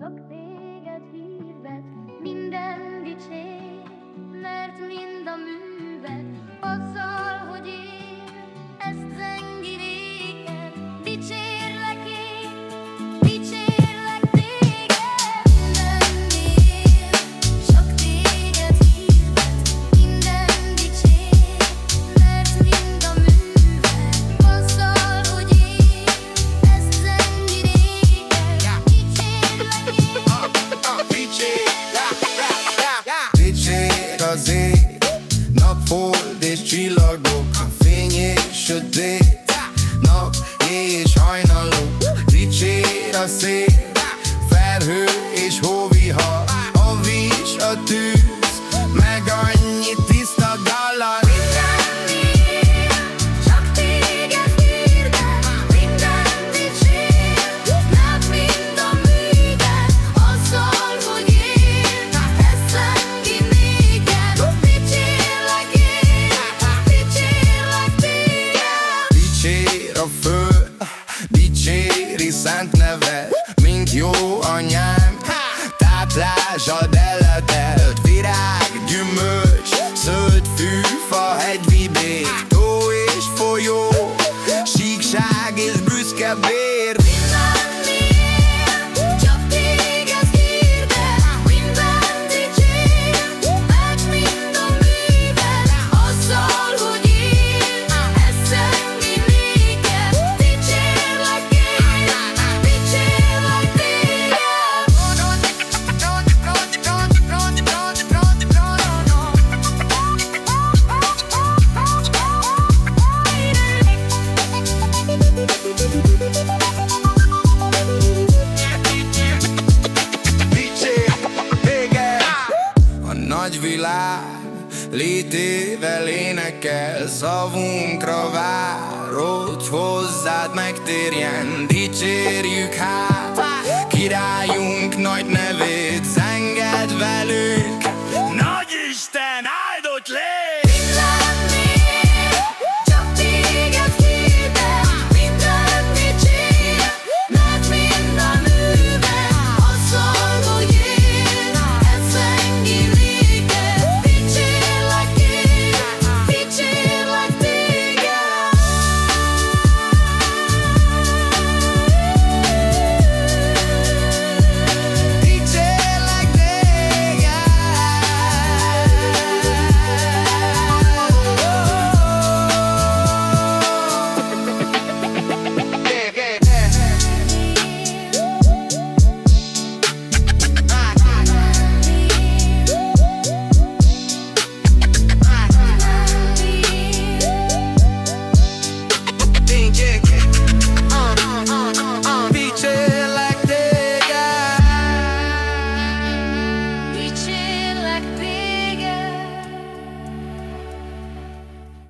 Csak téged hírvet, minden dicsér, på det kylag och han fängelse det Nå, jag är Jó anyám, táplás a Virág, gyümölcs, zöld fű, fa, hegyvidék Tó és folyó, síkság és büszke bér világ létével énekel Szavunkra vár, hogy hozzád megtérjen. Dicsér